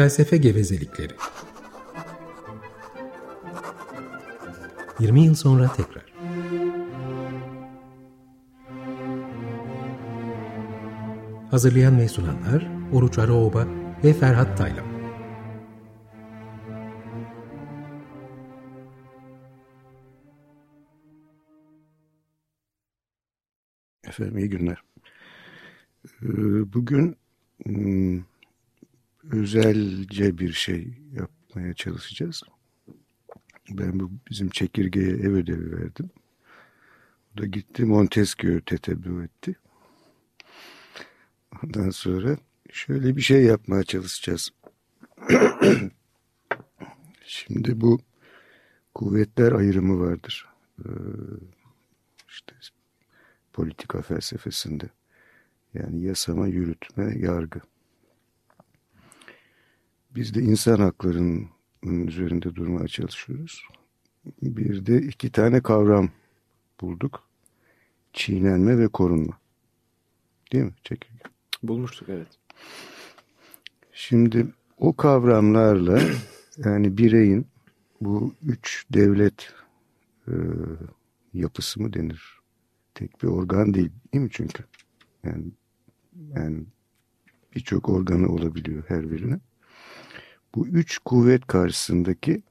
Felsefe gevezelikleri. 20 yıl sonra tekrar. Hazırlayan ve sunanlar Oruç Araoba ve Ferhat Taylan. Efendim iyi günler. Ee, bugün hmm, özelce bir şey yapmaya çalışacağız. Ben bu bizim çekirgeye ev ödevi verdim. O da gitti Montesquieu tetebbü etti. Ondan sonra şöyle bir şey yapmaya çalışacağız. Şimdi bu kuvvetler ayrımı vardır. Ee, işte politika felsefesinde. Yani yasama, yürütme, yargı. Biz de insan haklarının üzerinde durmaya çalışıyoruz. Bir de iki tane kavram bulduk. Çiğnenme ve korunma. Değil mi? Çekirge. Bulmuştuk evet. Şimdi o kavramlarla yani bireyin bu üç devlet e, yapısı mı denir? Tek bir organ değil değil mi çünkü? Yani, yani birçok organı olabiliyor her birine. Bu üç kuvvet karşısındaki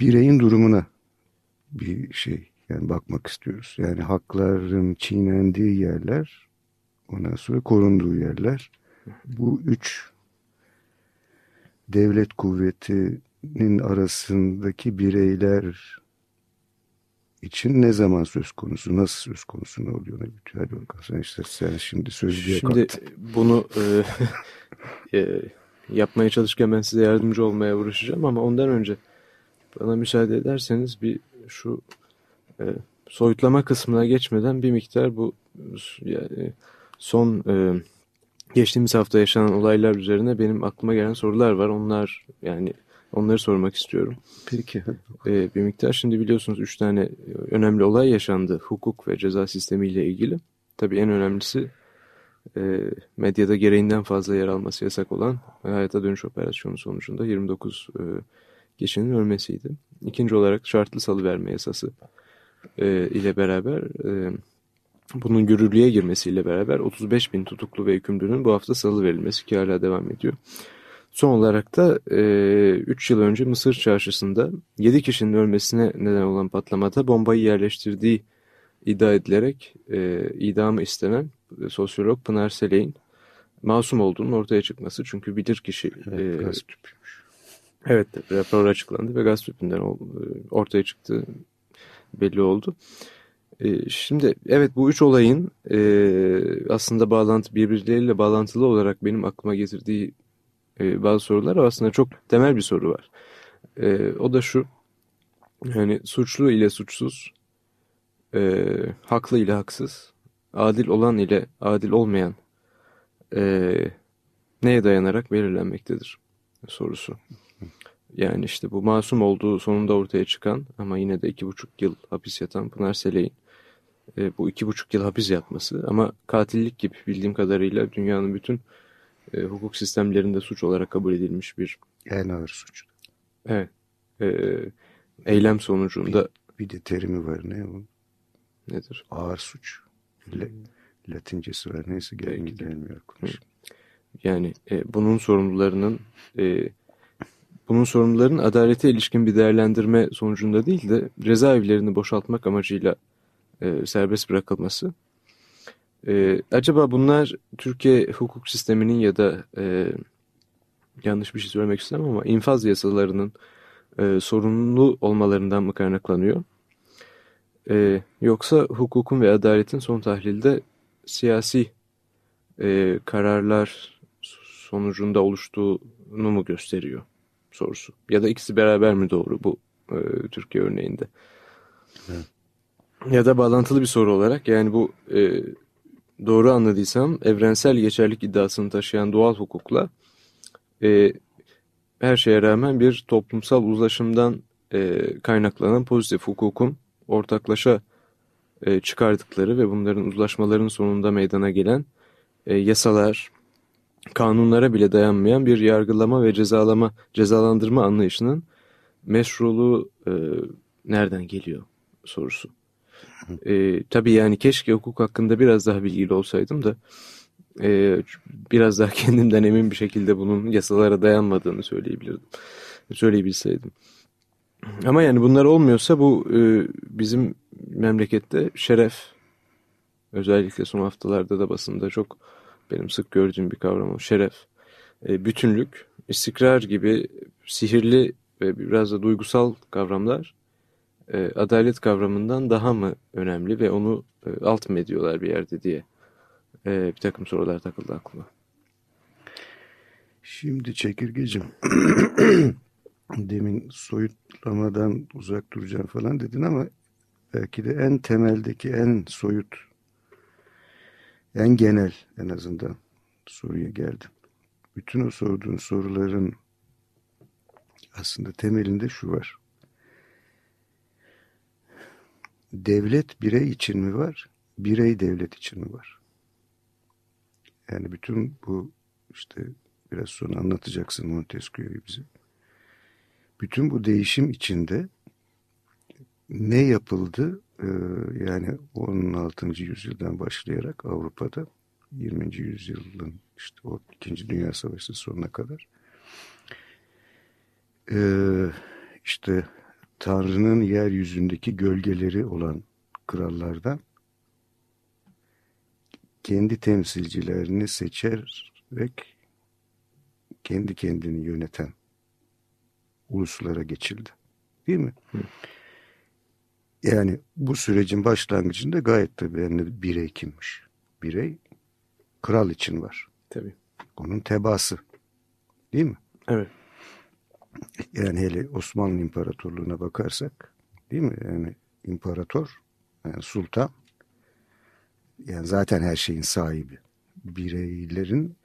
bireyin durumuna bir şey yani bakmak istiyoruz. Yani hakların çiğnendiği yerler, ondan sonra korunduğu yerler. Bu üç devlet kuvvetinin arasındaki bireyler için ne zaman söz konusu, nasıl söz konusu ne oluyor? Ne bitiyor? Hadi bakalım sen işte sen şimdi sözlüğe Şimdi kalktın. bunu e, e, yapmaya çalışırken ben size yardımcı olmaya uğraşacağım ama ondan önce bana müsaade ederseniz bir şu e, soyutlama kısmına geçmeden bir miktar bu yani son e, geçtiğimiz hafta yaşanan olaylar üzerine benim aklıma gelen sorular var. Onlar yani onları sormak istiyorum. Peki. E, bir miktar şimdi biliyorsunuz üç tane önemli olay yaşandı hukuk ve ceza sistemiyle ilgili. Tabii en önemlisi e, medyada gereğinden fazla yer alması yasak olan hayata dönüş operasyonu sonucunda 29 e, kişinin ölmesiydi. İkinci olarak şartlı salıverme yasası e, ile beraber e, bunun yürürlüğe girmesiyle beraber 35 bin tutuklu ve hükümlünün bu hafta salı verilmesi ki hala devam ediyor. Son olarak da 3 e, yıl önce Mısır çarşısında 7 kişinin ölmesine neden olan patlamada bombayı yerleştirdiği iddia edilerek e, idamı istenen sosyolog Pınar Seley'in masum olduğunun ortaya çıkması. Çünkü bilir kişi Evet, gaz tüpüymüş. Evet rapor açıklandı ve gaz tüpünden ortaya çıktı belli oldu. E, şimdi evet bu üç olayın e, aslında bağlantı birbirleriyle bağlantılı olarak benim aklıma getirdiği e, bazı sorular aslında çok temel bir soru var. E, o da şu yani suçlu ile suçsuz, e, haklı ile haksız, adil olan ile adil olmayan e, neye dayanarak belirlenmektedir sorusu. Yani işte bu masum olduğu sonunda ortaya çıkan ama yine de iki buçuk yıl hapis yatan Pınar Seley'in e, bu iki buçuk yıl hapis yatması ama katillik gibi bildiğim kadarıyla dünyanın bütün e, hukuk sistemlerinde suç olarak kabul edilmiş bir En ağır suç. evet, e, eylem sonucunda Bir de terimi var ne o? nedir? Ağır suç. Le, Latincesi var neyse gel, gelmiyor konuş. Yani e, bunun sorumlularının e, bunun sorumluların adalete ilişkin bir değerlendirme sonucunda değil de cezaevlerini boşaltmak amacıyla e, serbest bırakılması. E, acaba bunlar Türkiye hukuk sisteminin ya da e, yanlış bir şey söylemek istemem ama infaz yasalarının e, sorunlu olmalarından mı kaynaklanıyor? E, yoksa hukukun ve adaletin son tahlilde siyasi e, kararlar sonucunda oluştuğunu mu gösteriyor sorusu. Ya da ikisi beraber mi doğru bu e, Türkiye örneğinde? Evet. Ya da bağlantılı bir soru olarak yani bu e, doğru anladıysam evrensel geçerlik iddiasını taşıyan doğal hukukla e, her şeye rağmen bir toplumsal uzlaşımdan e, kaynaklanan pozitif hukukun ortaklaşa e, çıkardıkları ve bunların uzlaşmaların sonunda meydana gelen e, yasalar, kanunlara bile dayanmayan bir yargılama ve cezalama, cezalandırma anlayışının meşruluğu e, nereden geliyor sorusu. E, tabii yani keşke hukuk hakkında biraz daha bilgili olsaydım da e, biraz daha kendimden emin bir şekilde bunun yasalara dayanmadığını söyleyebilirdim. Söyleyebilseydim. Ama yani bunlar olmuyorsa bu e, bizim memlekette şeref özellikle son haftalarda da basında çok benim sık gördüğüm bir kavram o şeref. E, bütünlük, istikrar gibi sihirli ve biraz da duygusal kavramlar e, adalet kavramından daha mı önemli ve onu e, alt mı ediyorlar bir yerde diye e, bir takım sorular takıldı aklıma. Şimdi çekirgecim demin soyutlamadan uzak duracağım falan dedin ama belki de en temeldeki en soyut en genel en azından soruya geldim. Bütün o sorduğun soruların aslında temelinde şu var. Devlet birey için mi var? Birey devlet için mi var? Yani bütün bu işte biraz sonra anlatacaksın Montesquieu'yu bize. Bütün bu değişim içinde ne yapıldı? Ee, yani 16. yüzyıldan başlayarak Avrupa'da 20. yüzyılın işte o 2. Dünya Savaşı sonuna kadar ee, işte Tanrı'nın yeryüzündeki gölgeleri olan krallardan kendi temsilcilerini seçerek kendi kendini yöneten uluslara geçildi. Değil mi? Hı. Yani bu sürecin başlangıcında gayet tabii yani birey kimmiş? Birey kral için var. Tabii. Onun tebası. Değil mi? Evet. Yani hele Osmanlı İmparatorluğu'na bakarsak değil mi? Yani imparator, yani sultan yani zaten her şeyin sahibi. Bireylerin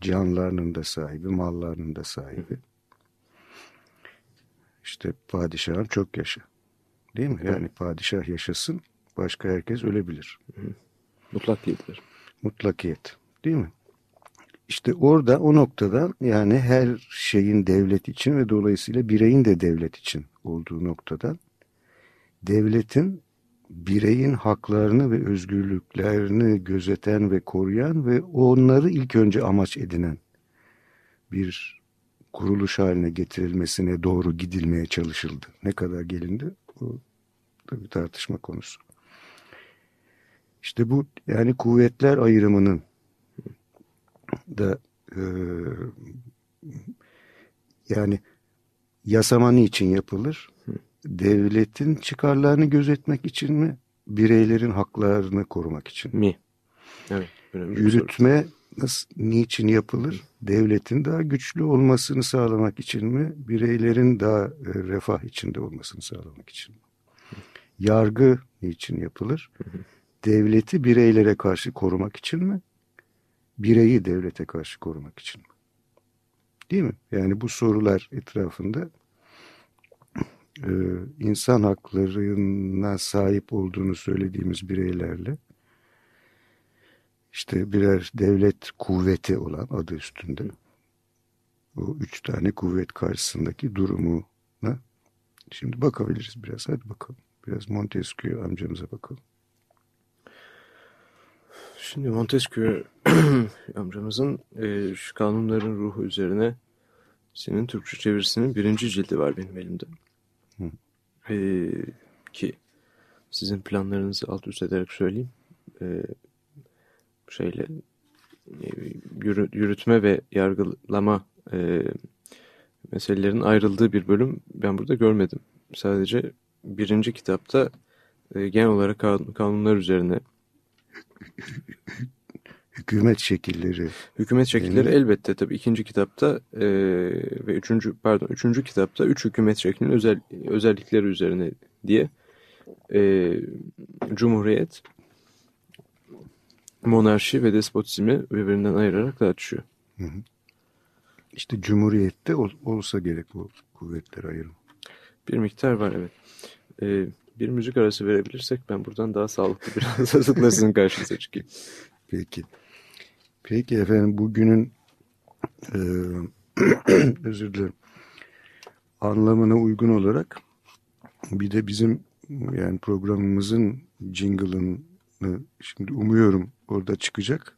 canlarının da sahibi, mallarının da sahibi. İşte padişahın çok yaşa. Değil mi? Yani padişah yaşasın, başka herkes ölebilir. Mutlakiyetler. Mutlakiyet. Değil mi? İşte orada o noktada yani her şeyin devlet için ve dolayısıyla bireyin de devlet için olduğu noktada devletin bireyin haklarını ve özgürlüklerini gözeten ve koruyan ve onları ilk önce amaç edinen bir kuruluş haline getirilmesine doğru gidilmeye çalışıldı. Ne kadar gelindi? Bu da bir tartışma konusu. İşte bu yani kuvvetler ayrımının da e, yani yasama niçin yapılır? Devletin çıkarlarını gözetmek için mi? Bireylerin haklarını korumak için mi? Evet. Yürütme nasıl, niçin yapılır? Devletin daha güçlü olmasını sağlamak için mi? Bireylerin daha e, refah içinde olmasını sağlamak için mi? Yargı niçin yapılır? Devleti bireylere karşı korumak için mi? bireyi devlete karşı korumak için. Değil mi? Yani bu sorular etrafında e, insan haklarına sahip olduğunu söylediğimiz bireylerle işte birer devlet kuvveti olan adı üstünde bu üç tane kuvvet karşısındaki durumuna şimdi bakabiliriz biraz. Hadi bakalım. Biraz Montesquieu amcamıza bakalım. Şimdi Montesquieu amcamızın e, şu kanunların ruhu üzerine senin Türkçe çevirisinin birinci cildi var benim elimde. E, ki sizin planlarınızı alt üst ederek söyleyeyim. E, şeyle e, yürü, yürütme ve yargılama e, meselelerin ayrıldığı bir bölüm ben burada görmedim. Sadece birinci kitapta e, genel olarak kanunlar üzerine hükümet şekilleri. Hükümet şekilleri yani, elbette tabii ikinci kitapta e, ve üçüncü pardon üçüncü kitapta üç hükümet şeklinin özel özellikleri üzerine diye e, cumhuriyet, monarşi ve despotizmi birbirinden ayırarak tartışıyor. Hı hı. İşte cumhuriyette ol, olsa gerek bu kuvvetler ayrım. Bir miktar var evet. E, bir müzik arası verebilirsek ben buradan daha sağlıklı biraz hazırla sizin karşınıza çıkayım. Peki. Peki efendim bugünün e, özür dilerim anlamına uygun olarak bir de bizim yani programımızın jingle'ını şimdi umuyorum orada çıkacak.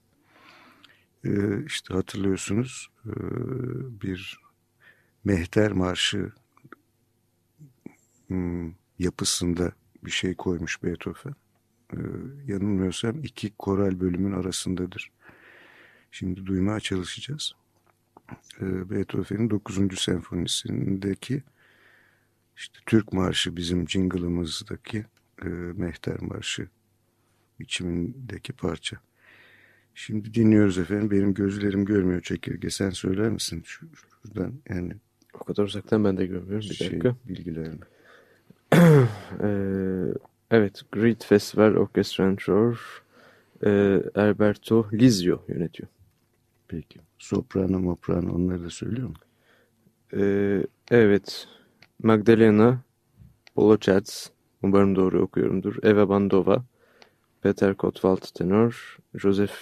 Ee, işte hatırlıyorsunuz e, bir Mehter Marşı hmm, yapısında bir şey koymuş Beethoven. Ee, yanılmıyorsam iki koral bölümün arasındadır. Şimdi duymaya çalışacağız. Ee, Beethoven'in 9. senfonisindeki işte Türk Marşı bizim jingle'ımızdaki e, Mehter Marşı biçimindeki parça. Şimdi dinliyoruz efendim. Benim gözlerim görmüyor çekirge. Sen söyler misin? Şuradan yani. O kadar uzaktan ben de görmüyorum. Bir şey, dakika. Bilgilerini. ee, evet. Great Festival Orchestrantor e, Alberto Lizio yönetiyor. Peki. Soprano, moprano onları da söylüyor mu? Ee, evet. Magdalena Bolocats, umarım doğru okuyorumdur. Eva Bandova, Peter Kotwald tenor, Joseph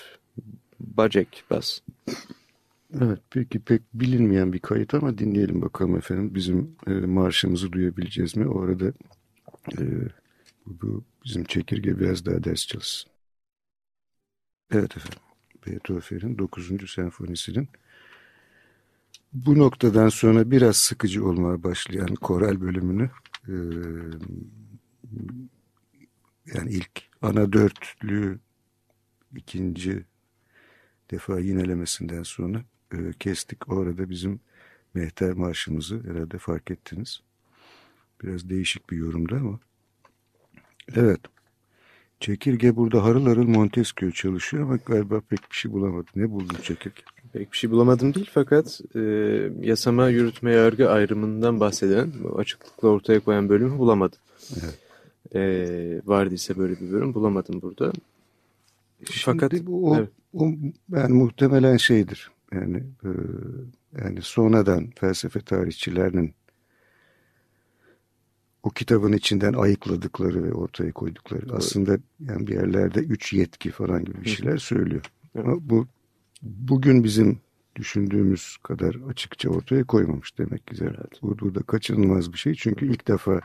Bacek bas. Evet peki pek bilinmeyen bir kayıt ama dinleyelim bakalım efendim. Bizim e, marşımızı duyabileceğiz mi? O arada e, bu bizim çekirge biraz daha ders çalışsın. Evet efendim. Beethoven'in 9. senfonisinin bu noktadan sonra biraz sıkıcı olmaya başlayan koral bölümünü e, yani ilk ana dörtlü ikinci defa yinelemesinden sonra e, kestik. Orada bizim Mehter Marşımızı herhalde fark ettiniz. Biraz değişik bir yorumda ama. Evet. Çekirge burada harıl harıl Montesquieu çalışıyor ama galiba pek bir şey bulamadı. Ne buldun çekirge? Pek bir şey bulamadım değil fakat e, yasama, yürütme, yargı ayrımından bahseden, açıklıkla ortaya koyan bölümü bulamadım. Evet. E, vardıysa böyle bir bölüm bulamadım burada. Şimdi fakat bu o, evet. o yani muhtemelen şeydir. Yani e, yani sonradan felsefe tarihçilerinin o kitabın içinden ayıkladıkları ve ortaya koydukları evet. aslında yani bir yerlerde üç yetki falan gibi bir şeyler söylüyor. Evet. Ama bu bugün bizim düşündüğümüz kadar açıkça ortaya koymamış demek ki. Evet. Bu burada kaçınılmaz bir şey. Çünkü ilk defa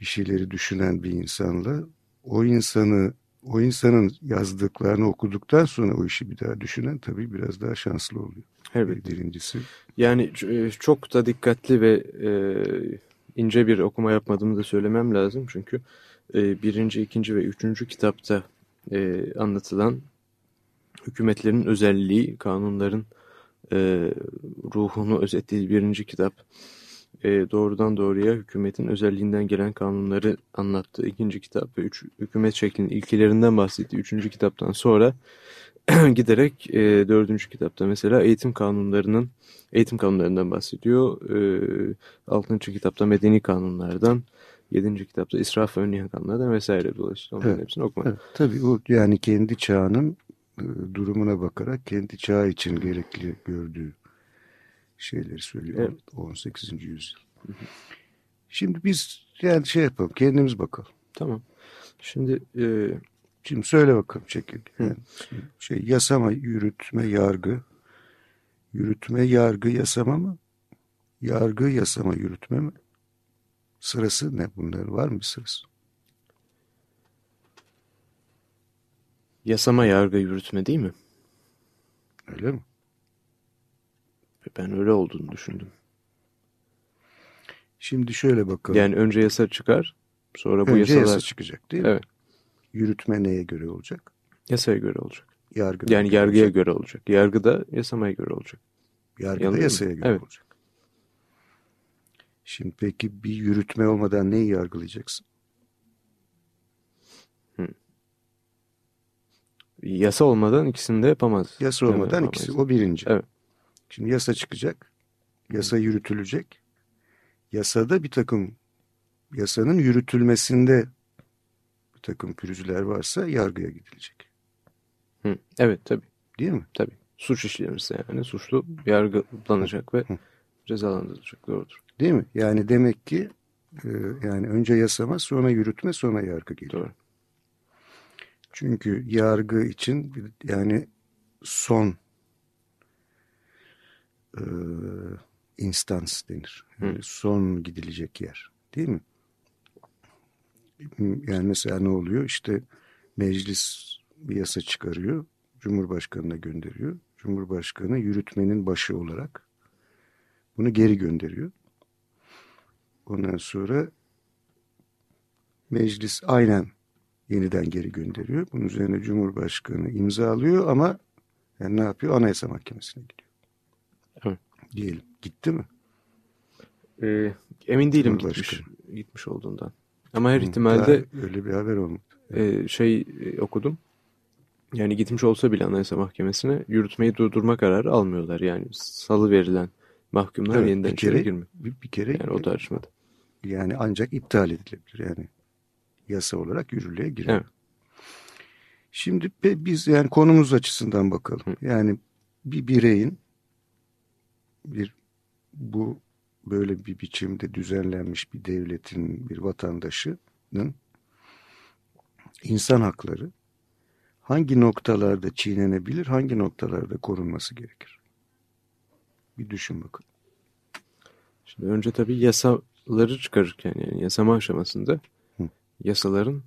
bir şeyleri düşünen bir insanla o insanı o insanın yazdıklarını okuduktan sonra o işi bir daha düşünen tabii biraz daha şanslı oluyor. Evet. Birincisi. Yani e, çok da dikkatli ve e, ince bir okuma yapmadığımı da söylemem lazım. Çünkü e, birinci, ikinci ve üçüncü kitapta e, anlatılan hükümetlerin özelliği, kanunların e, ruhunu özetlediği birinci kitap e, doğrudan doğruya hükümetin özelliğinden gelen kanunları anlattığı ikinci kitap ve üç, hükümet şeklinin ilkelerinden bahsettiği üçüncü kitaptan sonra giderek e, dördüncü kitapta mesela eğitim kanunlarının eğitim kanunlarından bahsediyor. E, altıncı kitapta medeni kanunlardan, yedinci kitapta israf önleyen kanunlardan vesaire dolayısıyla onların evet. hepsini okumak. Evet, tabii o yani kendi çağının e, durumuna bakarak kendi çağı için gerekli gördüğü şeyleri söylüyor. Evet. 18. yüzyıl. Şimdi biz yani şey yapalım kendimiz bakalım. Tamam. Şimdi e... şimdi söyle bakalım çekil. Yani şey yasama, yürütme, yargı. Yürütme, yargı, yasama mı? Yargı, yasama, yürütme mi? Sırası ne bunların var mı bir sırası? Yasama, yargı, yürütme değil mi? Öyle mi? Ben öyle olduğunu düşündüm. Şimdi şöyle bakalım. Yani önce yasa çıkar, sonra bu önce yasalar... yasa çıkacak değil mi? Evet. Yürütme neye göre olacak? Yasaya göre olacak. Yargı yani yargıya olacak. göre olacak. Yargı da yasamaya göre olacak. Yargı da yasaya göre evet. olacak. Şimdi peki bir yürütme olmadan neyi yargılayacaksın? Yasa olmadan ikisini de yapamaz. Yasa olmadan yani ikisi. O birinci. Evet. Şimdi yasa çıkacak. Yasa yürütülecek. Yasada bir takım yasanın yürütülmesinde bir takım pürüzler varsa yargıya gidilecek. Hı, evet tabii. Değil mi? Tabii. Suç işlenirse yani suçlu yargılanacak ve Hı. cezalandırılacak. Doğrudur. Değil mi? Yani demek ki e, yani önce yasama sonra yürütme sonra yargı geliyor. Doğru. Çünkü yargı için yani son e, instans denir. Yani son gidilecek yer. Değil mi? Yani mesela ne oluyor? İşte meclis bir yasa çıkarıyor. Cumhurbaşkanına gönderiyor. Cumhurbaşkanı yürütmenin başı olarak bunu geri gönderiyor. Ondan sonra meclis aynen yeniden geri gönderiyor. Bunun üzerine Cumhurbaşkanı imzalıyor ama yani ne yapıyor? Anayasa Mahkemesi'ne gidiyor. Evet. Diyelim. Gitti mi? Ee, emin değilim gitmiş, gitmiş olduğundan. Ama her ihtimalde öyle bir haber olmadı. E, şey e, okudum. Yani gitmiş olsa bile Anayasa Mahkemesi'ne yürütmeyi durdurma kararı almıyorlar. Yani salı verilen mahkumlar evet, yeniden içeri girmiyor. Bir, bir kere yani o tartışmada. Yani ancak iptal edilebilir. Yani yasa olarak yürürlüğe girer. Evet. Şimdi biz yani konumuz açısından bakalım. Hı. Yani bir bireyin bir bu böyle bir biçimde düzenlenmiş bir devletin bir vatandaşının insan hakları hangi noktalarda çiğnenebilir, hangi noktalarda korunması gerekir? Bir düşün bakın. Şimdi önce tabii yasaları çıkarırken yani yasama aşamasında Hı. yasaların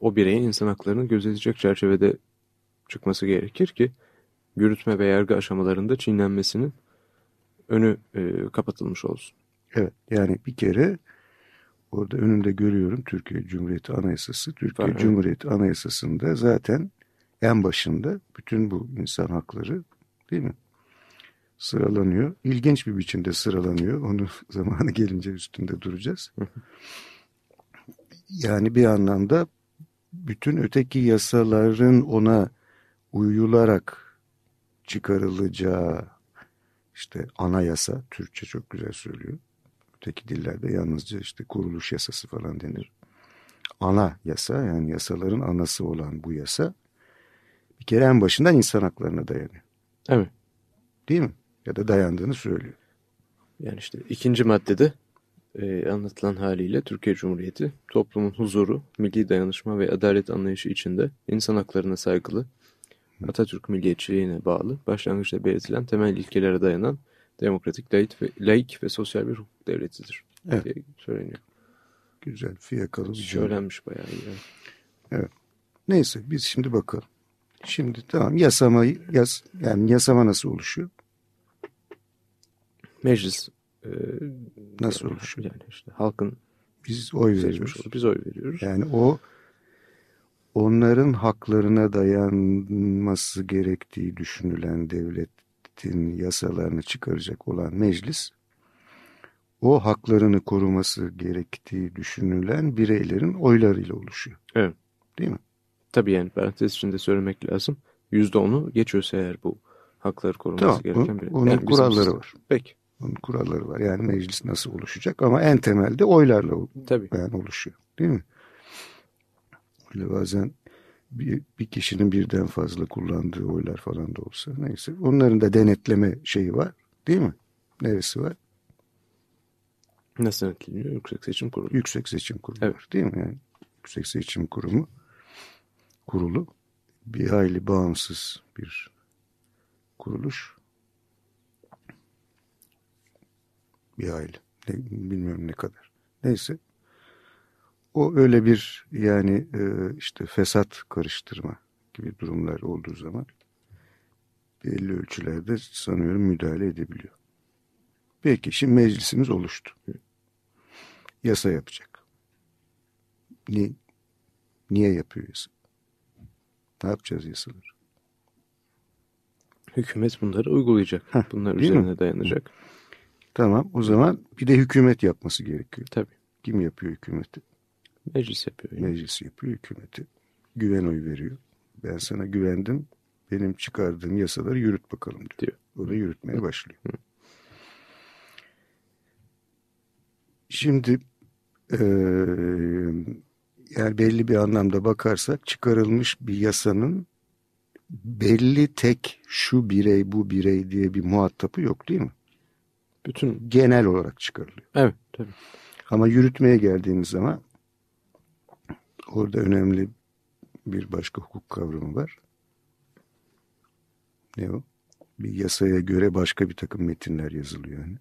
o bireyin insan haklarını gözetecek çerçevede çıkması gerekir ki yürütme ve yargı aşamalarında çiğnenmesinin önü e, kapatılmış olsun. Evet yani bir kere orada önümde görüyorum Türkiye Cumhuriyeti Anayasası. Türkiye Var, Cumhuriyeti. Anayasası'nda zaten en başında bütün bu insan hakları değil mi? Sıralanıyor. İlginç bir biçimde sıralanıyor. Onu zamanı gelince üstünde duracağız. yani bir anlamda bütün öteki yasaların ona uyularak çıkarılacağı işte anayasa, Türkçe çok güzel söylüyor. Öteki dillerde yalnızca işte kuruluş yasası falan denir. Ana yasa yani yasaların anası olan bu yasa bir kere en başından insan haklarına dayanıyor. Evet. Değil mi? Ya da dayandığını söylüyor. Yani işte ikinci maddede e, anlatılan haliyle Türkiye Cumhuriyeti toplumun huzuru, milli dayanışma ve adalet anlayışı içinde insan haklarına saygılı, Atatürk milliyetçiliğine bağlı, başlangıçta belirtilen temel ilkelere dayanan demokratik, laik ve, laik ve sosyal bir hukuk devletidir evet. diye söyleniyor. Güzel, fiyakalı bir Söylenmiş bayağı iyi. Evet. Neyse biz şimdi bakalım. Şimdi tamam yasamayı yas, yani yasama nasıl oluşuyor? Meclis e, nasıl oluşuyor? Yani işte halkın biz oy veriyoruz. Olur, biz oy veriyoruz. Yani o onların haklarına dayanması gerektiği düşünülen devletin yasalarını çıkaracak olan meclis o haklarını koruması gerektiği düşünülen bireylerin oylarıyla oluşuyor. Evet. Değil mi? Tabii yani parantez içinde söylemek lazım. Yüzde onu geçiyorsa eğer bu hakları koruması tamam, gereken bir. Onun yani kuralları var. Peki. Onun kuralları var. Yani meclis nasıl oluşacak ama en temelde oylarla Tabii. yani oluşuyor. Değil mi? Öyle bazen bir, bir kişinin birden fazla kullandığı oylar falan da olsa neyse. Onların da denetleme şeyi var. Değil mi? Neresi var? Nasıl denetleniyor? Yüksek Seçim Kurulu. Yüksek Seçim Kurulu evet. var. Değil mi? Yani Yüksek Seçim Kurumu kurulu bir hayli bağımsız bir kuruluş. Bir hayli. Ne, bilmiyorum ne kadar. Neyse. O öyle bir yani e, işte fesat karıştırma gibi durumlar olduğu zaman belli ölçülerde sanıyorum müdahale edebiliyor. Peki şimdi meclisimiz oluştu. Yasa yapacak. Ni, niye yapıyor yasa? Ne yapacağız yasaları? Hükümet bunları uygulayacak. Heh, Bunlar üzerine mi? dayanacak. Tamam o zaman bir de hükümet yapması gerekiyor. Tabii. Kim yapıyor hükümeti? Meclis yapıyor. Yani. Meclis yapıyor hükümeti. Güven oy veriyor. Ben sana güvendim. Benim çıkardığım yasaları yürüt bakalım diyor. diyor. O da yürütmeye başlıyor. Hı. Şimdi e, yani belli bir anlamda bakarsak çıkarılmış bir yasanın belli tek şu birey bu birey diye bir muhatapı yok değil mi? Bütün genel olarak çıkarılıyor. Evet tabii. Ama yürütmeye geldiğimiz zaman orada önemli bir başka hukuk kavramı var. Ne o? bir yasaya göre başka bir takım metinler yazılıyor. Yani.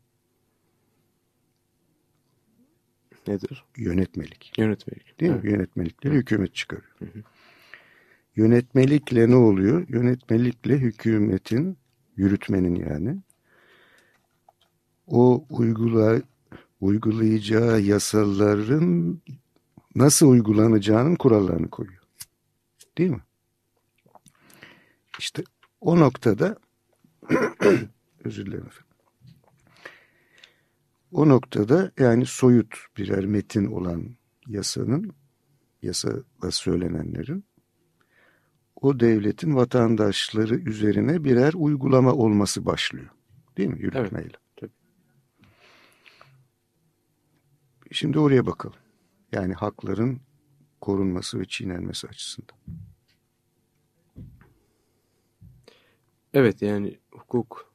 Nedir? Yönetmelik. Yönetmelik. Değil evet. mi? Yönetmelikleri hükümet çıkarıyor. Hı hı. Yönetmelikle ne oluyor? Yönetmelikle hükümetin, yürütmenin yani o uygula, uygulayacağı yasaların nasıl uygulanacağının kurallarını koyuyor. Değil mi? İşte o noktada özür dilerim efendim. O noktada yani soyut birer metin olan yasanın, yasada söylenenlerin o devletin vatandaşları üzerine birer uygulama olması başlıyor. Değil mi? Yürütmeyle. Evet, tabii. Şimdi oraya bakalım. Yani hakların korunması ve çiğnenmesi açısından. Evet yani hukuk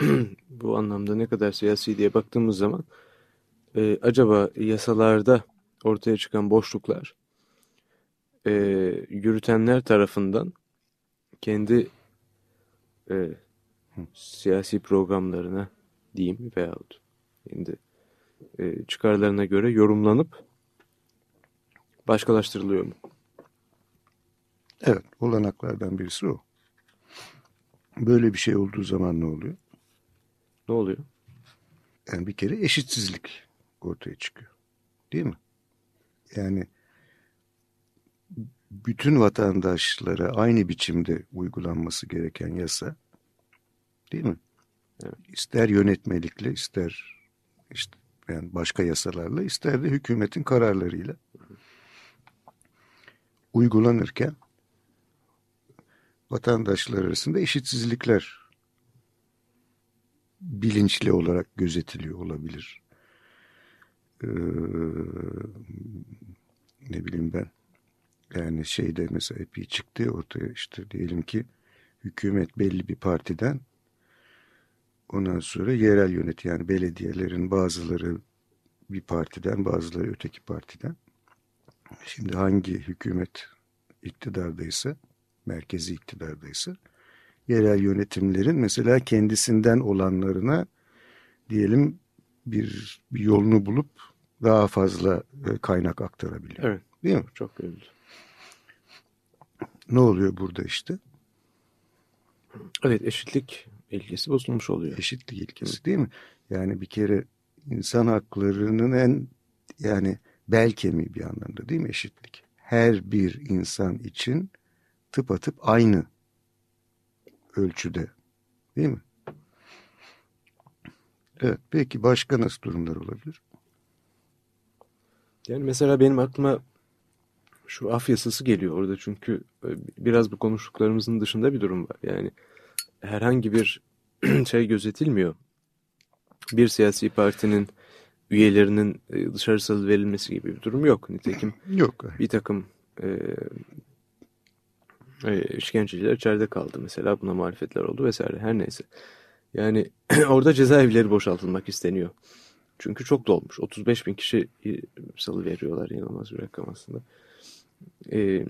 bu anlamda ne kadar siyasi diye baktığımız zaman e, acaba yasalarda ortaya çıkan boşluklar e, yürütenler tarafından kendi e, siyasi programlarına diyeyim veyahut kendi e, çıkarlarına göre yorumlanıp başkalaştırılıyor mu? Evet, olanaklardan birisi o. Böyle bir şey olduğu zaman ne oluyor? Ne oluyor? Yani bir kere eşitsizlik ortaya çıkıyor. Değil mi? Yani bütün vatandaşlara aynı biçimde uygulanması gereken yasa değil mi? Evet. İster yönetmelikle ister işte yani başka yasalarla ister de hükümetin kararlarıyla uygulanırken vatandaşlar arasında eşitsizlikler bilinçli olarak gözetiliyor olabilir. Ee, ne bileyim ben yani şeyde mesela epey çıktı ortaya işte diyelim ki hükümet belli bir partiden ondan sonra yerel yönet yani belediyelerin bazıları bir partiden bazıları öteki partiden. Şimdi hangi hükümet iktidardaysa merkezi iktidardaysa yerel yönetimlerin mesela kendisinden olanlarına diyelim bir, bir yolunu bulup daha fazla e, kaynak aktarabiliyor. Evet. Değil mi? Çok görüldü. Ne oluyor burada işte? Evet eşitlik ilkesi bozulmuş oluyor. Eşitlik ilkesi değil mi? Yani bir kere insan haklarının en yani bel kemiği bir anlamda değil mi eşitlik? Her bir insan için tıpatıp aynı ölçüde değil mi? Evet peki başka nasıl durumlar olabilir? Yani mesela benim aklıma şu af yasası geliyor orada çünkü e, biraz bu konuştuklarımızın dışında bir durum var. Yani herhangi bir şey gözetilmiyor. Bir siyasi partinin üyelerinin e, dışarı salı verilmesi gibi bir durum yok. Nitekim yok. bir takım e, e, işkenceciler içeride kaldı mesela buna muhalefetler oldu vesaire her neyse. Yani orada cezaevleri boşaltılmak isteniyor. Çünkü çok dolmuş. 35 bin kişi salı veriyorlar inanılmaz bir rakam aslında. Ee,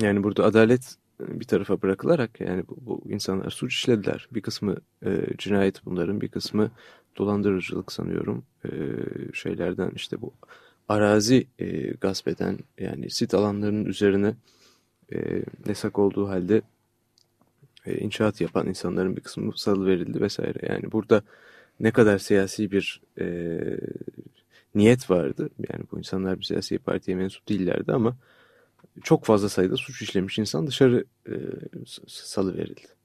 yani burada adalet bir tarafa bırakılarak yani bu, bu insanlar suç işlediler. Bir kısmı e, cinayet bunların bir kısmı dolandırıcılık sanıyorum. E, şeylerden işte bu arazi e, gasp eden yani sit alanlarının üzerine e, yasak olduğu halde e, inşaat yapan insanların bir kısmı salı verildi vesaire. Yani burada ne kadar siyasi bir e, niyet vardı. Yani bu insanlar bir siyasi partiye mensup değillerdi ama çok fazla sayıda suç işlemiş insan dışarı e, salı verildi. Evet.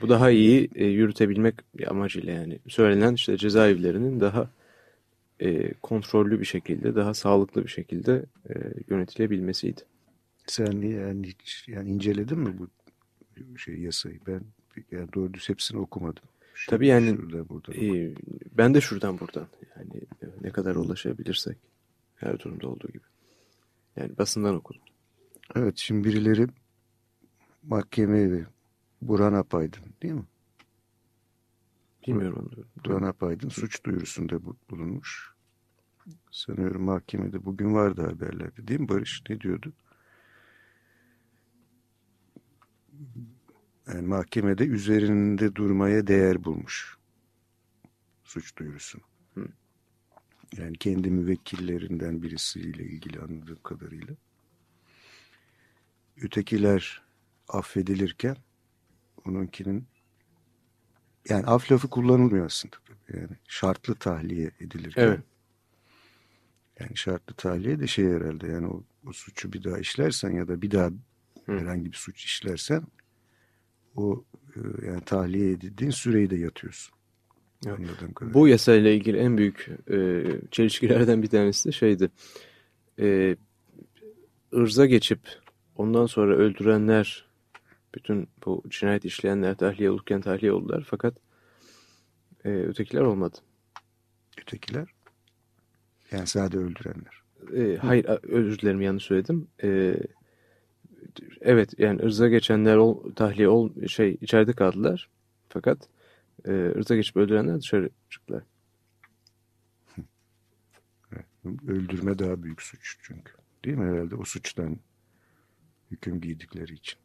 Bu daha iyi e, yürütebilmek amacıyla yani söylenen işte cezaevlerinin daha e, kontrollü bir şekilde, daha sağlıklı bir şekilde e, yönetilebilmesiydi. Sen yani hiç yani inceledin mi bu şey yasayı? Ben yani doğru düz hepsini okumadım. Şu, Tabii yani şuradan, buradan e, ben de şuradan buradan yani ne kadar ulaşabilirsek her durumda olduğu gibi. Yani basından okudum. Evet şimdi birileri mahkemeye ve Burhan Apaydın değil mi? Bilmiyorum. Burhan Apaydın suç duyurusunda bulunmuş. Sanıyorum mahkemede bugün vardı haberlerde değil mi Barış? Ne diyordu? yani mahkemede üzerinde durmaya değer bulmuş suç duyurusunu. Hı. Yani kendi müvekkillerinden birisiyle ilgili anladığım kadarıyla. Ötekiler affedilirken onunkinin yani af lafı kullanılmıyor aslında. Yani şartlı tahliye edilirken. Evet. Yani şartlı tahliye de şey herhalde yani o, o suçu bir daha işlersen ya da bir daha Hı. herhangi bir suç işlersen o e, yani tahliye edildiğin süreyi de yatıyorsun. Evet. Bu yasayla ilgili en büyük e, çelişkilerden bir tanesi de şeydi. E, ırza geçip ondan sonra öldürenler, bütün bu cinayet işleyenler tahliye olurken tahliye oldular. Fakat e, ötekiler olmadı. Ötekiler yani sadece öldürenler. E, hayır, özür dilerim yanlış söyledim. E, evet, yani ırza geçenler ol, tahliye ol, şey içeride kaldılar. Fakat e, ırza geçip öldürenler dışarı çıktılar. Öldürme daha büyük suç çünkü. Değil mi herhalde o suçtan hüküm giydikleri için.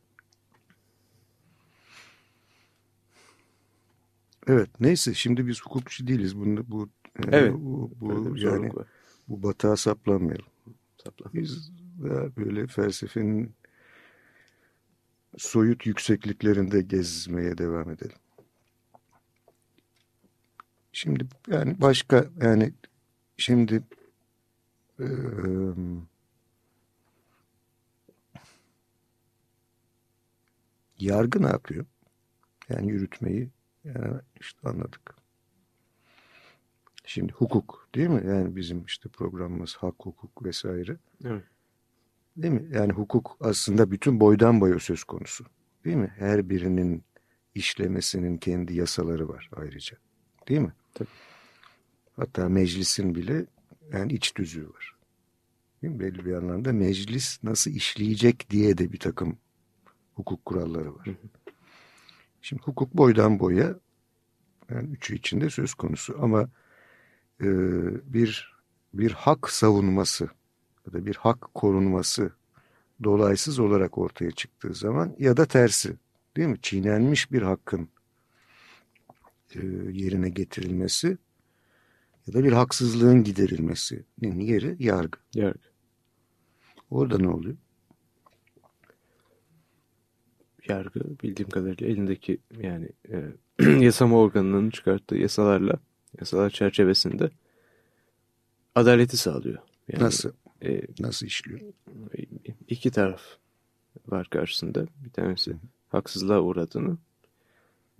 Evet neyse şimdi biz hukukçu değiliz. Bunu, bu, e, Evet, bu, bu yani var. bu batağa saplanmayalım. Sapla. Biz daha böyle felsefenin soyut yüksekliklerinde gezmeye devam edelim. Şimdi yani başka yani şimdi eee, yargı ne yapıyor? Yani yürütmeyi yani işte anladık. Şimdi hukuk değil mi? Yani bizim işte programımız hak, hukuk vesaire. Evet. Değil mi? Yani hukuk aslında bütün boydan boya söz konusu. Değil mi? Her birinin işlemesinin kendi yasaları var ayrıca. Değil mi? Tabii. Hatta meclisin bile yani iç düzüğü var. Değil mi? Belli bir anlamda meclis nasıl işleyecek diye de bir takım hukuk kuralları var. Hı hı. Şimdi hukuk boydan boya yani üçü içinde söz konusu ama e, bir bir hak savunması ya da bir hak korunması dolaysız olarak ortaya çıktığı zaman ya da tersi değil mi? Çiğnenmiş bir hakkın e, yerine getirilmesi ya da bir haksızlığın giderilmesinin yeri yargı. Yargı. Orada ne oluyor? Yargı bildiğim kadarıyla elindeki yani e, yasama organının çıkarttığı yasalarla yasalar çerçevesinde adaleti sağlıyor. Yani, Nasıl? e, Nasıl işliyor? iki taraf var karşısında. Bir tanesi haksızlığa uğradığını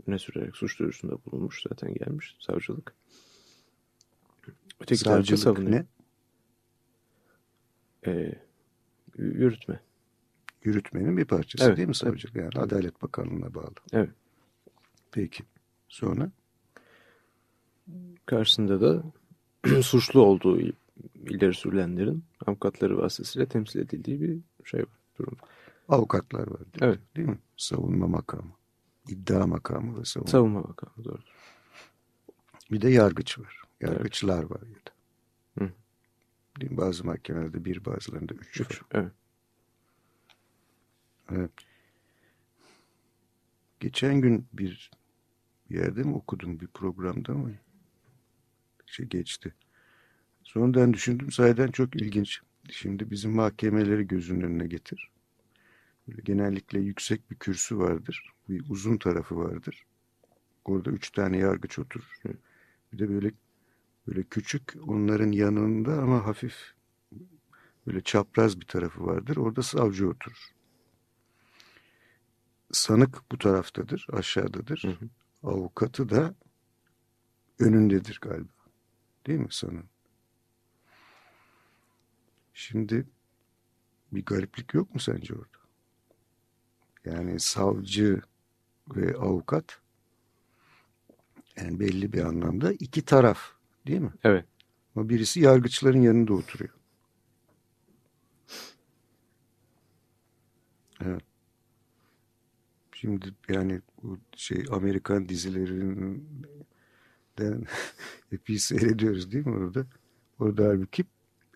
öne sürerek suç duyurusunda bulunmuş zaten gelmiş savcılık. Öteki Savcılık savunuyor. ne? E, yürütme. Yürütmenin bir parçası Evet, değil mi evet. savcılık? Yani Adalet Bakanlığı'na bağlı. Evet. Peki. Sonra? karşısında da suçlu olduğu ileri sürülenlerin avukatları vasıtasıyla temsil edildiği bir şey var. Durum. Avukatlar var. değil? Evet. Değil mi? Savunma makamı. iddia makamı ve savunma. Savunma makamı doğru. Bir de yargıç var. Yargıçlar var ya da. Hı. Bazı mahkemelerde bir bazılarında üç. Üç. Evet. Evet. Geçen gün bir bir yerde mi okudum bir programda mı? Şey geçti. Sonradan düşündüm sahiden çok ilginç. Şimdi bizim mahkemeleri gözünün önüne getir. Böyle genellikle yüksek bir kürsü vardır. Bir uzun tarafı vardır. Orada üç tane yargıç oturur. Bir de böyle böyle küçük onların yanında ama hafif böyle çapraz bir tarafı vardır. Orada savcı oturur. Sanık bu taraftadır, aşağıdadır. Hı hı. Avukatı da önündedir galiba. Değil mi sanığın? Şimdi bir gariplik yok mu sence orada? Yani savcı ve avukat yani belli bir anlamda iki taraf değil mi? Evet. Ama birisi yargıçların yanında oturuyor. Evet. Şimdi yani bu şey Amerikan dizilerinden epey seyrediyoruz değil mi orada? Orada halbuki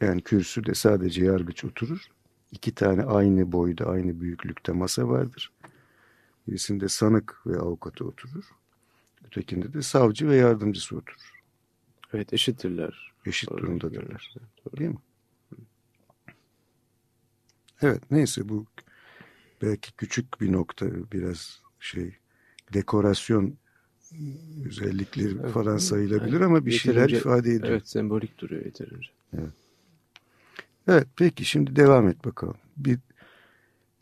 yani kürsüde sadece yargıç oturur. İki tane aynı boyda, aynı büyüklükte masa vardır. Birisinde sanık ve avukatı oturur. Ötekinde de savcı ve yardımcısı oturur. Evet eşittirler. Eşit Doğru, durumdadırlar. Doğru. Değil mi? Evet neyse bu belki küçük bir nokta biraz şey dekorasyon özellikleri Evet, falan evet. sayılabilir ama bir şeyler ifade ediyor. Evet sembolik duruyor yeterince. Evet peki şimdi devam et bakalım. Bir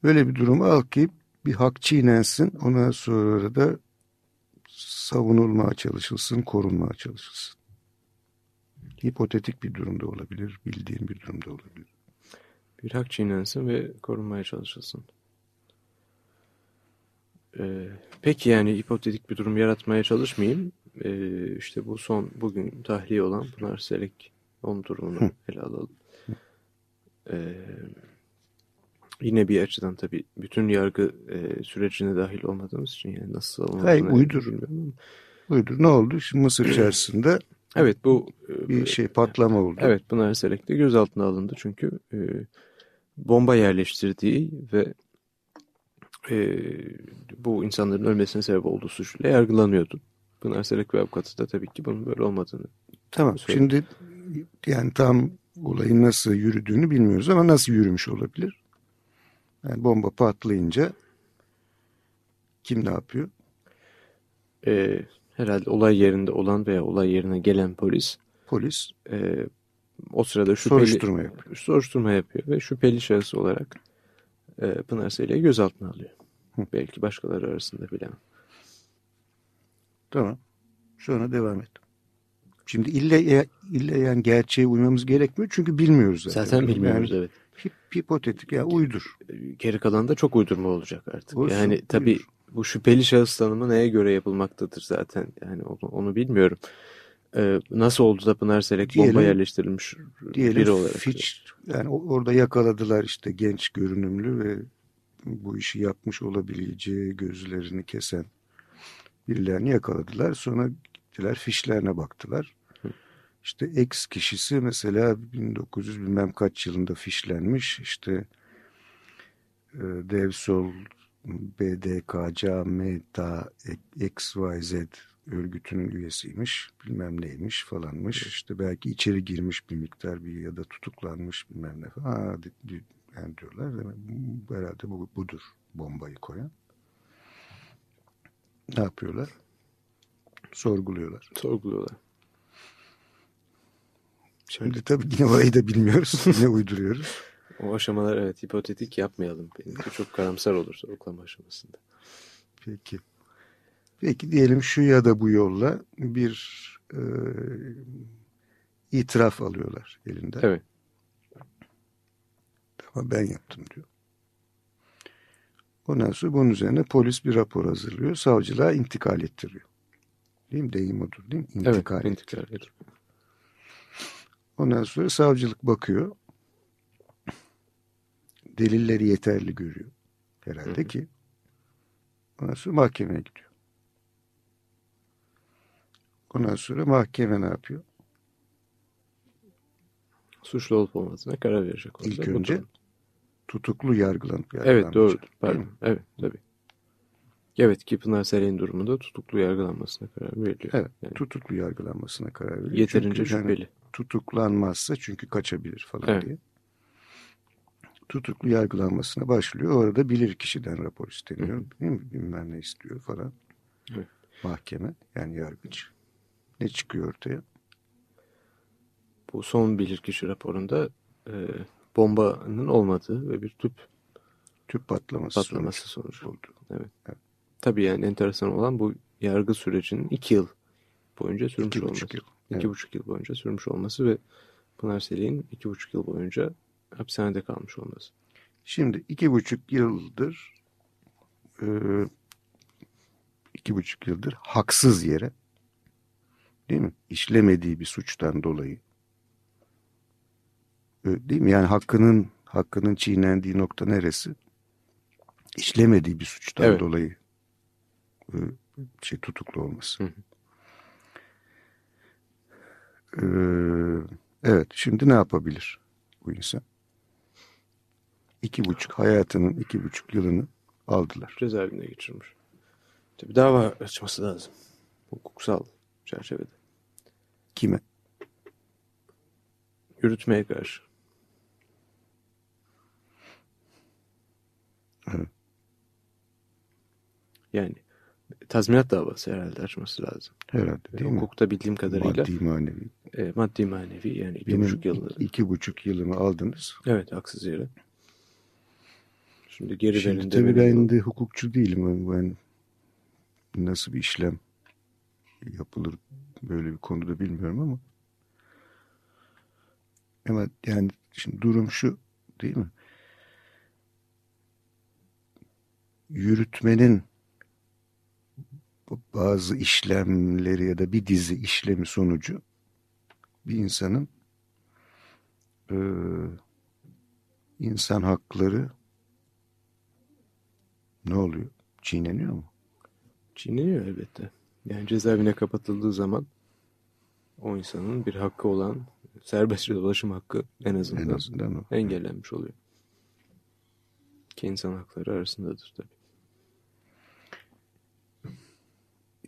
böyle bir durumu al ki bir hak çiğnensin ondan sonra da savunulmaya çalışılsın, korunmaya çalışılsın. Hipotetik bir durumda olabilir, bildiğin bir durumda olabilir. Bir hak çiğnensin ve korunmaya çalışılsın. Ee, peki yani hipotetik bir durum yaratmaya çalışmayayım. Ee, işte bu son bugün tahliye olan Pınar Selek onun durumunu ele alalım. Ee, yine bir açıdan tabii bütün yargı e, sürecine dahil olmadığımız için yani nasıl savunulduğunu Hayır, uydur. bilmiyorum. Buyurun ne oldu? Şimdi Mısır içerisinde Evet bu e, bir şey patlama oldu. Evet Pınar Selek de gözaltına alındı çünkü e, bomba yerleştirdiği ve e, bu insanların ölmesine sebep olduğu suçla yargılanıyordu. Pınar Selek ve avukatı da tabii ki bunun böyle olmadığını. Tamam. Söyle. Şimdi yani tam olayın nasıl yürüdüğünü bilmiyoruz ama nasıl yürümüş olabilir? Yani bomba patlayınca kim ne yapıyor? E, herhalde olay yerinde olan veya olay yerine gelen polis Polis e, o sırada şüpheli soruşturma yapıyor. soruşturma yapıyor ve şüpheli şahıs olarak e, Pınar Selek'i gözaltına alıyor. Hı. Belki başkaları arasında bilemem. Tamam. Sonra devam et. Şimdi ille, ille yani gerçeğe uymamız gerekmiyor çünkü bilmiyoruz zaten. Zaten bilmiyoruz Yani evet. hip- hipotetik ya uydur. geri kalan da çok uydurma olacak artık. Olsun, yani tabii buyur. bu şüpheli şahıs tanımı neye göre yapılmaktadır zaten. Yani onu, onu bilmiyorum. Ee, nasıl oldu da Pınar Selek bomba Diyelim- yerleştirilmiş biri Diyelim olarak? Fitch yani orada yakaladılar işte genç görünümlü ve bu işi yapmış olabileceği gözlerini kesen birilerini yakaladılar. Sonra gittiler fişlerine baktılar. İşte X kişisi mesela 1900 bilmem kaç yılında fişlenmiş. İşte e, Devsol, BDKC, META, XYZ örgütünün üyesiymiş. Bilmem neymiş falanmış. İşte belki içeri girmiş bir miktar bir ya da tutuklanmış bilmem ne falan. Di- yani diyorlar. Demek, herhalde bu, budur bombayı koyan. Ne yapıyorlar? Sorguluyorlar. Sorguluyorlar. Şimdi tabii yine orayı da bilmiyoruz. Yine uyduruyoruz. O aşamalar evet hipotetik yapmayalım. Çok karamsar olur sorgulama aşamasında. Peki. Peki diyelim şu ya da bu yolla bir e, itiraf alıyorlar elinden. Evet. Ama ben yaptım diyor. Ondan sonra bunun üzerine polis bir rapor hazırlıyor. Savcılığa intikal ettiriyor. Değil mi? Deyim odur değil mi? İntikal. evet. İntikal. ediyor. Ondan sonra savcılık bakıyor. Delilleri yeterli görüyor. Herhalde Hı hı. ki. Ondan sonra mahkemeye gidiyor. Ondan sonra mahkeme ne yapıyor? Suçlu olup olmadığına karar verecek. orada. İlk önce. Tutuklu yargılanıp Evet doğru. Pardon. Evet tabii. Evet ki Pınar Selek'in durumunda tutuklu yargılanmasına karar veriliyor. Evet. Yani Tutuklu yargılanmasına karar veriyor. yeterince Çünkü yani şüpheli. tutuklanmazsa çünkü kaçabilir falan Evet. diye. Tutuklu yargılanmasına başlıyor. Orada bilir kişiden rapor isteniyor. Değil mi? Bilmem ne istiyor falan. Evet. Mahkeme yani yargıç. Ne çıkıyor ortaya? Bu son bilirkişi raporunda e, bombanın olmadığı ve bir tüp Tüp patlaması, patlaması sonucu sonucu. oldu. Evet. Evet. Tabii yani enteresan olan bu yargı sürecinin iki yıl boyunca sürmüş İki olması. buçuk yıl. İki Evet. buçuk yıl boyunca sürmüş olması ve Pınar Selek'in iki buçuk yıl boyunca hapishanede kalmış olması. Şimdi iki buçuk yıldır e, iki buçuk yıldır haksız yere değil mi? İşlemediği bir suçtan dolayı değil mi? Yani hakkının hakkının çiğnendiği nokta neresi? İşlemediği bir suçtan Evet. dolayı şey tutuklu olması. Hı hı. E, evet. Şimdi ne yapabilir bu insan? İki buçuk hayatının iki buçuk yılını aldılar. Cezaevine geçirmiş. Tabii dava açması lazım. Hukuksal çerçevede. Kime? Yürütmeye karşı. Evet. Yani tazminat davası herhalde açması lazım. Herhalde değil mi? Hukukta bildiğim kadarıyla Maddi manevi. e, maddi manevi yani iki Benim buçuk yıl. iki buçuk yılımı aldınız. Evet haksız yere. Şimdi geri Şimdi verin tabii ben de hukukçu değilim. Ben nasıl bir işlem yapılır böyle bir konuda bilmiyorum ama ama yani şimdi durum şu değil mi? Yürütmenin bazı işlemleri ya da bir dizi işlemi sonucu bir insanın e, insan hakları ne oluyor? Çiğneniyor mu? Çiğneniyor elbette. Yani cezaevine kapatıldığı zaman o insanın bir hakkı olan serbestçe dolaşım hakkı en azından, En azından o. engellenmiş oluyor. Ki insan hakları arasındadır tabii.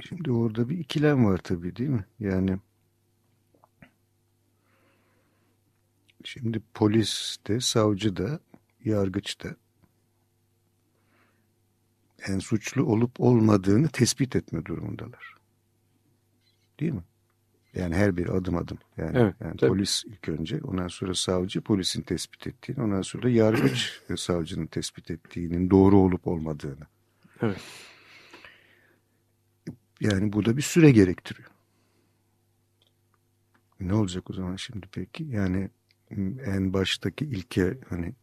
Şimdi orada bir ikilem var tabii değil mi? Yani şimdi polis de, savcı da, yargıç da en suçlu olup olmadığını tespit etme durumundalar. Değil mi? Yani her bir adım adım. Yani, Evet, yani tabii. polis ilk önce, ondan sonra savcı polisin tespit ettiğini, ondan sonra yargıç savcının tespit ettiğinin doğru olup olmadığını. Evet. Yani bu da bir süre gerektiriyor. Ne olacak o zaman şimdi peki? Yani en baştaki ilke hani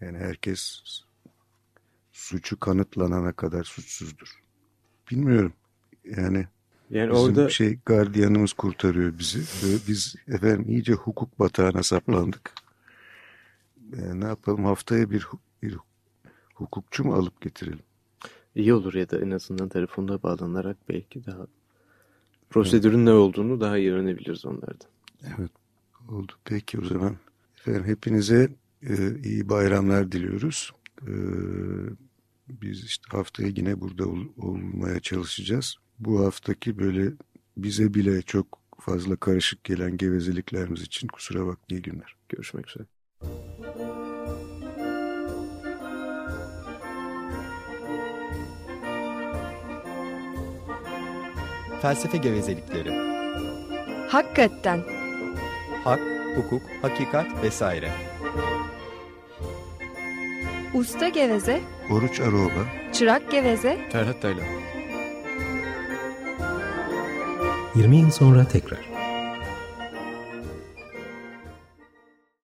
yani herkes suçu kanıtlanana kadar suçsuzdur. Bilmiyorum. Yani Yani bizim orada şey gardiyanımız kurtarıyor bizi. Ve biz efendim iyice hukuk batağına saplandık. E, ne yapalım haftaya bir, bir hukukçu mu alıp getirelim? iyi olur ya da en azından telefonda bağlanarak belki daha prosedürün ne olduğunu daha iyi öğrenebiliriz onlardan. Evet oldu. Peki o zaman efendim hepinize e, iyi bayramlar diliyoruz. E, biz işte haftaya yine burada ol- olmaya çalışacağız. Bu haftaki böyle bize bile çok fazla karışık gelen gevezeliklerimiz için kusura bakmayın iyi günler. Görüşmek üzere. Felsefe gevezelikleri. Hakikaten. Hak, hukuk, hakikat vesaire. Usta geveze, Oruç Aroba çırak geveze, Ferhat Taylan. 20 yıl sonra tekrar.